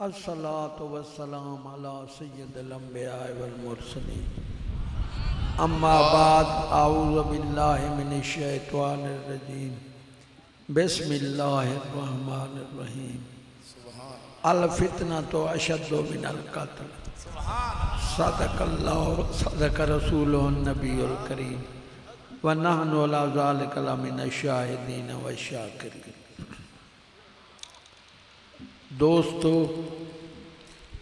الصلاة والسلام على سيد الأنبياء والمرسلين أما بعد أعوذ بالله من الشيطان الرجيم بسم الله الرحمن الرحيم الفتنة أشد من القتل. صدق الله صدق رسوله النبي الكريم ونحن على ذلك لمن الشاهدين والشاكرين دوستو،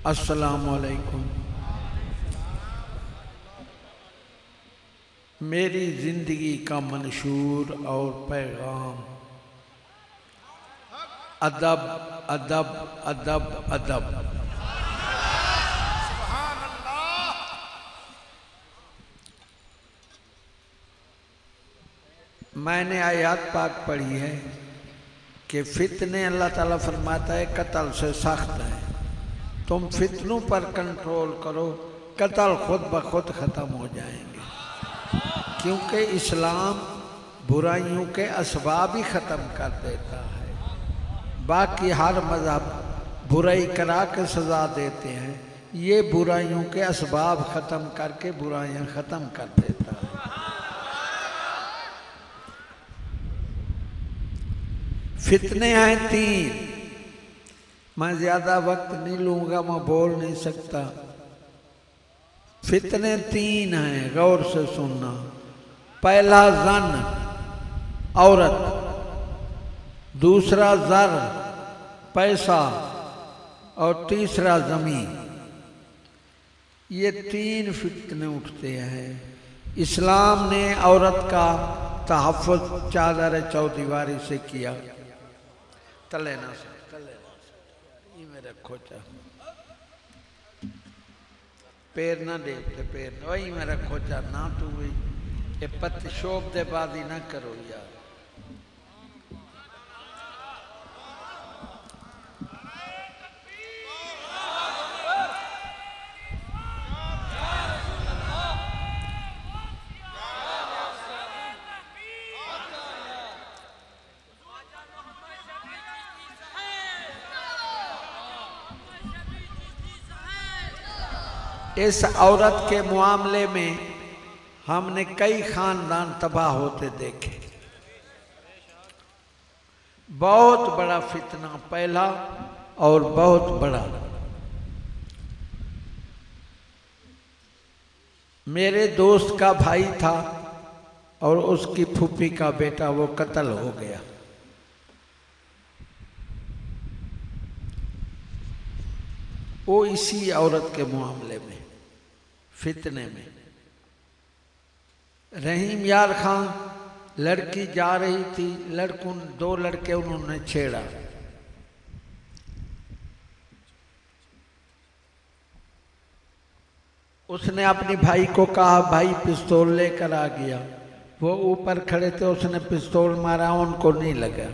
السلام علیکم۔ میری زندگی کا منشور اور پیغام۔ ادب ادب ادب ادب۔ میں نے آیات پاک پڑھی ہے۔ کہ فتنے اللہ تعالیٰ فرماتا ہے، قتل سے سخت ہے۔ تم فتنوں پر کنٹرول کرو، قتل خود بخود ختم ہو جائیں گے۔ کیونکہ اسلام برائیوں کے اسباب ہی ختم کر دیتا ہے۔ باقی ہر مذہب برائی کرا کے سزا دیتے ہیں۔ یہ برائیوں کے اسباب ختم کر کے برائیاں ختم کر دیتا ہے۔ فتنے ہیں تین۔ میں زیادہ وقت نہیں لوں گا، میں بول نہیں سکتا۔ فتنے تین ہیں، غور سے سننا۔ پہلا زن، عورت۔ دوسرا زر، پیسہ۔ اور تیسرا زمین۔ یہ تین فتنے اٹھتے ہیں۔ اسلام نے عورت کا تحفظ چادر چودیواری سے کیا۔ تلے نہ سو تلے نہ سے یہ میرا کھوچا پیر نہ دیتے پیر نہ وہی میرا کھوچا نہ تو بھی یہ پت شوب دے بازی نہ کرو یار اس عورت کے معاملے میں ہم نے کئی خاندان تباہ ہوتے دیکھے۔ بہت بڑا فتنہ پہلا اور بہت بڑا۔ میرے دوست کا بھائی تھا اور اس کی پھوپھی کا بیٹا وہ قتل ہو گیا۔ وہ اسی عورت کے معاملے میں۔ فتنے میں۔ رحیم یار خان، لڑکی جا رہی تھی، لڑکوں، دو لڑکے انہوں نے چھیڑا۔ اس نے اپنی بھائی کو کہا، بھائی پستول لے کر آ گیا۔ وہ اوپر کھڑے تھے، اس نے پستول مارا، ان کو نہیں لگا۔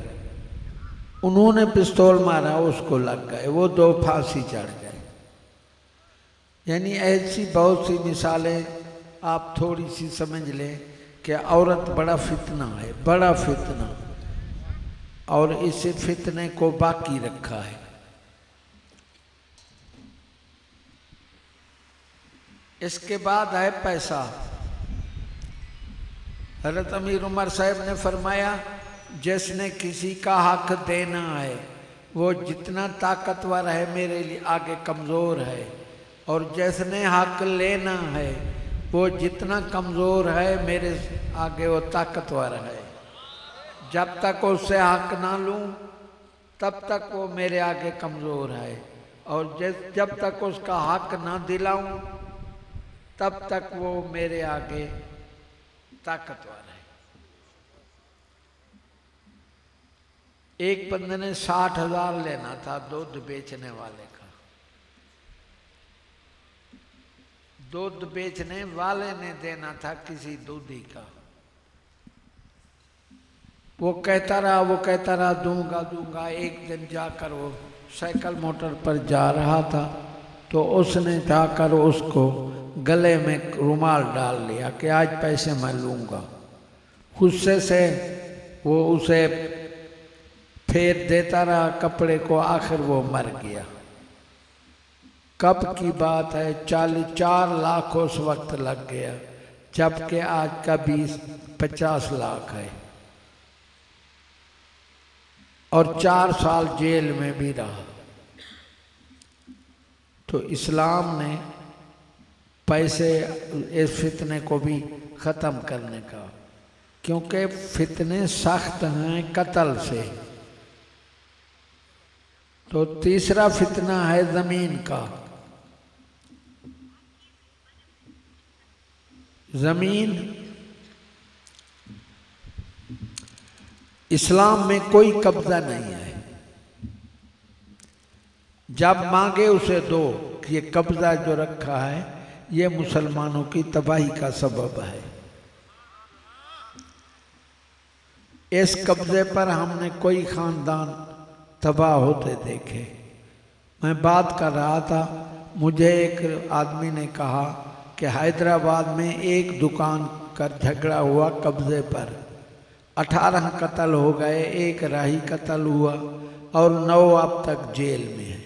انہوں نے پستول مارا، اس کو لگ گئے۔ وہ دو پھانسی چڑھ گئے۔ یعنی ایسی بہت سی مثالیں آپ تھوڑی سی سمجھ لیں کہ عورت بڑا فتنہ ہے، بڑا فتنہ۔ اور اس فتنے کو باقی رکھا ہے۔ اس کے بعد ہے پیسہ۔ حضرت امیر عمر صاحب نے فرمایا، جس نے کسی کا حق دینا ہے، وہ جتنا طاقتور ہے میرے لیے آگے کمزور ہے۔ اور جس نے حق لینا ہے، وہ جتنا کمزور ہے، میرے آگے وہ طاقتور ہے۔ جب تک اس سے حق نہ لوں، تب تک وہ میرے آگے کمزور ہے۔ اور جب تک اس کا حق نہ دلاؤں، تب تک وہ میرے آگے طاقتور ہے۔ ایک بندے نے ساٹھ ہزار لینا تھا، دودھ بیچنے والے کا دودھ بیچنے والے نے دینا تھا کسی دودھی کا۔ وہ کہتا رہا، وہ کہتا رہا دوں گا دوں گا ایک دن جا کر وہ سائیکل موٹر پر جا رہا تھا۔ تو اس نے جا کر اس کو گلے میں رومال ڈال لیا کہ آج پیسے میں لوں گا۔ غصے سے وہ اسے پھیر دیتا رہا، کپڑے کو آخر وہ مر گیا۔ کب کی بات ہے؟ چالیس چار لاکھ اس وقت لگ گیا، جبکہ آج کا بیس پچاس لاکھ ہے۔ اور چار سال جیل میں بھی رہا۔ تو اسلام نے پیسے اس فتنے کو بھی ختم کرنے کا، کیونکہ فتنے سخت ہیں قتل سے۔ تو تیسرا فتنہ ہے زمین کا۔ زمین اسلام میں کوئی قبضہ نہیں ہے۔ جب مانگے اسے دو یہ قبضہ جو رکھا ہے، یہ مسلمانوں کی تباہی کا سبب ہے۔ اس قبضے پر ہم نے کوئی خاندان تباہ ہوتے دیکھے۔ میں بات کر رہا تھا، مجھے ایک آدمی نے کہا کہ حیدرآباد میں ایک دکان کا جھگڑا ہوا قبضے پر۔ اٹھارہ قتل ہو گئے، ایک راہی قتل ہوا اور نو اب تک جیل میں ہے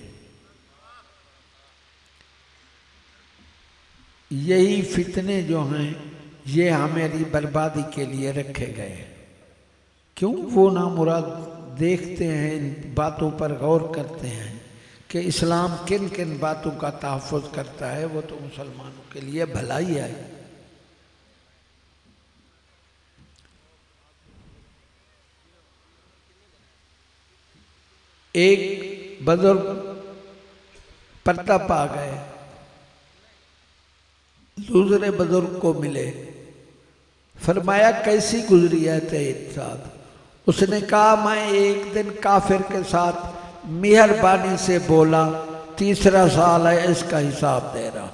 یہی فتنے جو ہیں، یہ ہماری بربادی کے لیے رکھے گئے کیوں؟ وہ نامراد دیکھتے ہیں، ان باتوں پر غور کرتے ہیں۔ کہ اسلام کن کن باتوں کا تحفظ کرتا ہے وہ تو مسلمانوں کے لیے بھلائی ہے۔ ایک بزرگ پردہ پا گئے۔ دوسرے بزرگ کو ملے۔ فرمایا، کیسی گزری ہے تیت صاحب اس نے کہا، میں ایک دن کافر کے ساتھ مہربانی سے بولا، تیسرا سال ہے، اس کا حساب دے رہا۔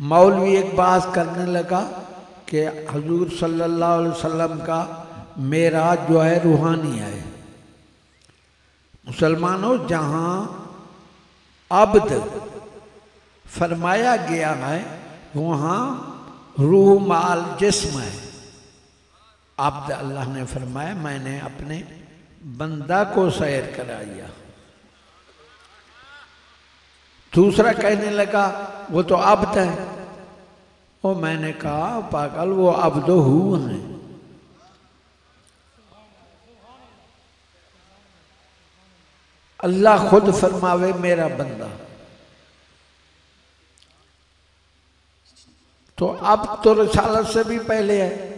مولوی ایک بات کرنے لگا کہ حضور صلی اللہ علیہ وسلم کا میرا جو ہے، روحانی ہے۔ مسلمانوں، جہاں عبد فرمایا گیا ہے، وہاں روح مال جسم ہے۔ عبد اللہ نے فرمایا، میں نے اپنے بندہ کو سیر کرایا۔ دوسرا کہنے لگا، وہ تو عبد ہے۔ وہ میں نے کہا، پاگل، وہ عبد ہو ہیں۔ اللہ خود فرماوے، میرا بندہ۔ تو اب تو رسالت سے بھی پہلے ہے۔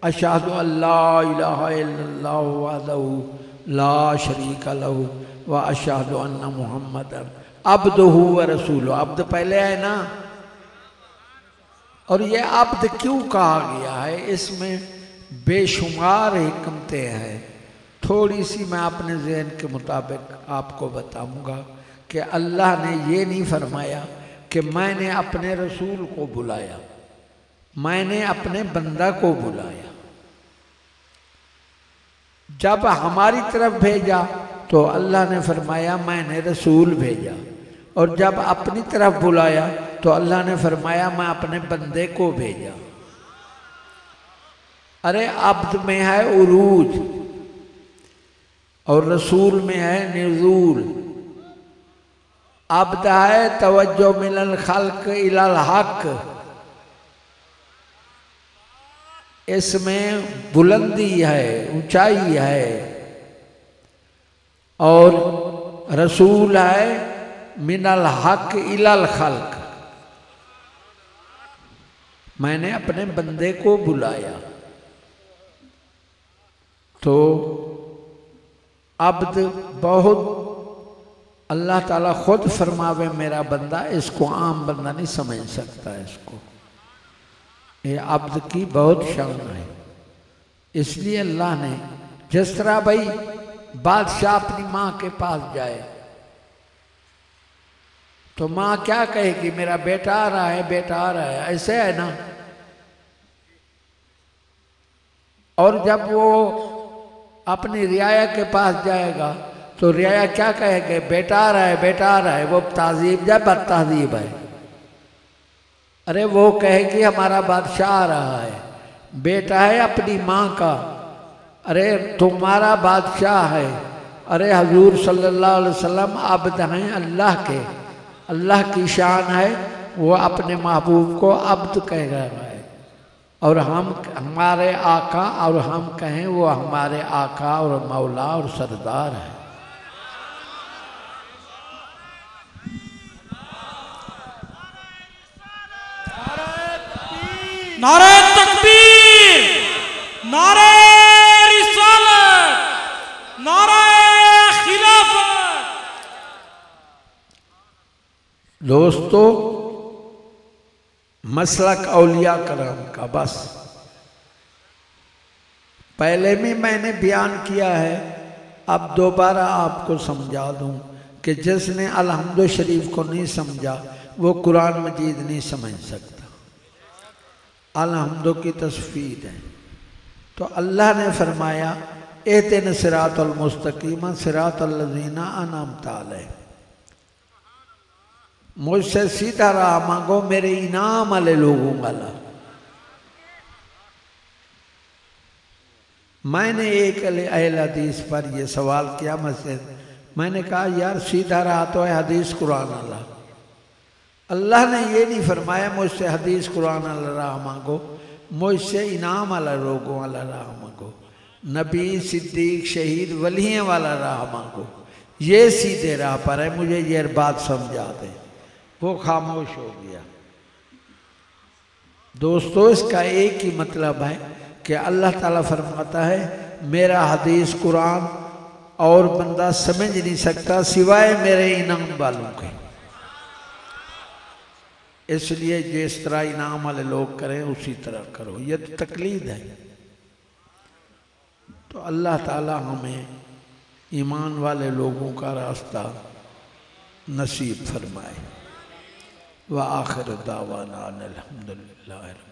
اشہد اللہ الہ الا اللہ وحدہ لا شریک لہو و اشہد ان محمد عبد و رسول عبد پہلے ہے نا۔ اور یہ عبد کیوں کہا گیا ہے؟ اس میں بے شمار حکمتیں ہیں۔ تھوڑی سی میں اپنے ذہن کے مطابق آپ کو بتاؤں گا کہ اللہ نے یہ نہیں فرمایا کہ میں نے اپنے رسول کو بلایا، میں نے اپنے بندہ کو بلایا۔ جب ہماری طرف بھیجا تو اللہ نے فرمایا، میں نے رسول بھیجا۔ اور جب اپنی طرف بلایا تو اللہ نے فرمایا، میں اپنے بندے کو بھیجا۔ ارے، عبد میں ہے عروج اور رسول میں ہے نزول۔ عبد ہے توجہ من الخلق الالحق اس میں بلندی ہے اونچائی ہے اور رسول ہے من الحق الالخلق میں نے اپنے بندے کو بلایا تو عبد بہت اللہ تعالیٰ خود فرماوے، میرا بندہ اس کو عام بندہ نہیں سمجھ سکتا اس کو۔ یہ عبد کی بہت شان ہے۔ اس لیے اللہ نے جس طرح بھائی بادشاہ اپنی ماں کے پاس جائے، تو ماں کیا کہے گی؟ میرا بیٹا آ رہا ہے، بیٹا آ رہا ہے۔ ایسے ہے نا۔ اور جب وہ اپنی رعایا کے پاس جائے گا تو رعایا کیا کہے گا بیٹا آ رہا ہے، بیٹا آ رہا ہے، وہ تہذیب جب بد تہذیب ہے؟ ارے وہ کہے گی ہمارا بادشاہ آ رہا ہے، بیٹا ہے اپنی ماں کا۔ ارے تمہارا بادشاہ ہے۔ ارے حضور صلی اللہ علیہ وسلم عبد ہیں اللہ کے۔ اللہ کی شان ہے، وہ اپنے محبوب کو عبد کہہ رہا ہے۔ اور ہم، ہمارے آقا اور ہم کہیں وہ ہمارے آقا اور مولا اور سردار ہے نعرہ تکبیر، نعرہ رسالت، نعرہ خلافت۔ دوستو، مسلک اولیاء کرام کا بس۔ پہلے بھی میں نے بیان کیا ہے، اب دوبارہ آپ کو سمجھا دوں کہ جس نے الحمد شریف کو نہیں سمجھا، وہ قرآن مجید نہیں سمجھ سکتا الحمد کی تصفیر ہے۔ تو اللہ نے فرمایا ایتن سرات المستقیم سرات الزین انعام علیہ۔ مجھ سے سیدھا راہ مانگو، میرے انعام والے لوگوں والا۔ میں نے ایک اہل حدیث پر یہ سوال کیا مسجد میں نے کہا، یار، سیدھا راہ تو ہے حدیث قرآن اللہ اللہ نے یہ نہیں فرمایا مجھ سے حدیث قرآن اللہ راہ مانگو، مجھ سے انعام والا لوگوں والا راہ مانگو۔ نبی، صدیق، شہید ولیوں والا راہ مانگو۔ یہ سیدھے راہ پر ہے، مجھے یہ بات سمجھا دے۔ وہ خاموش ہو گیا۔ دوستو، اس کا ایک ہی مطلب ہے کہ اللہ تعالیٰ فرماتا ہے، میرا حدیث قرآن اور بندہ سمجھ نہیں سکتا سوائے میرے انعام والوں کے۔ اس لیے جس طرح انعام والے لوگ کریں، اسی طرح کرو۔ یہ تو تقلید ہے۔ تو اللہ تعالیٰ ہمیں ایمان والے لوگوں کا راستہ نصیب فرمائے۔ وآخر دعوانا الحمدللہ رب للہ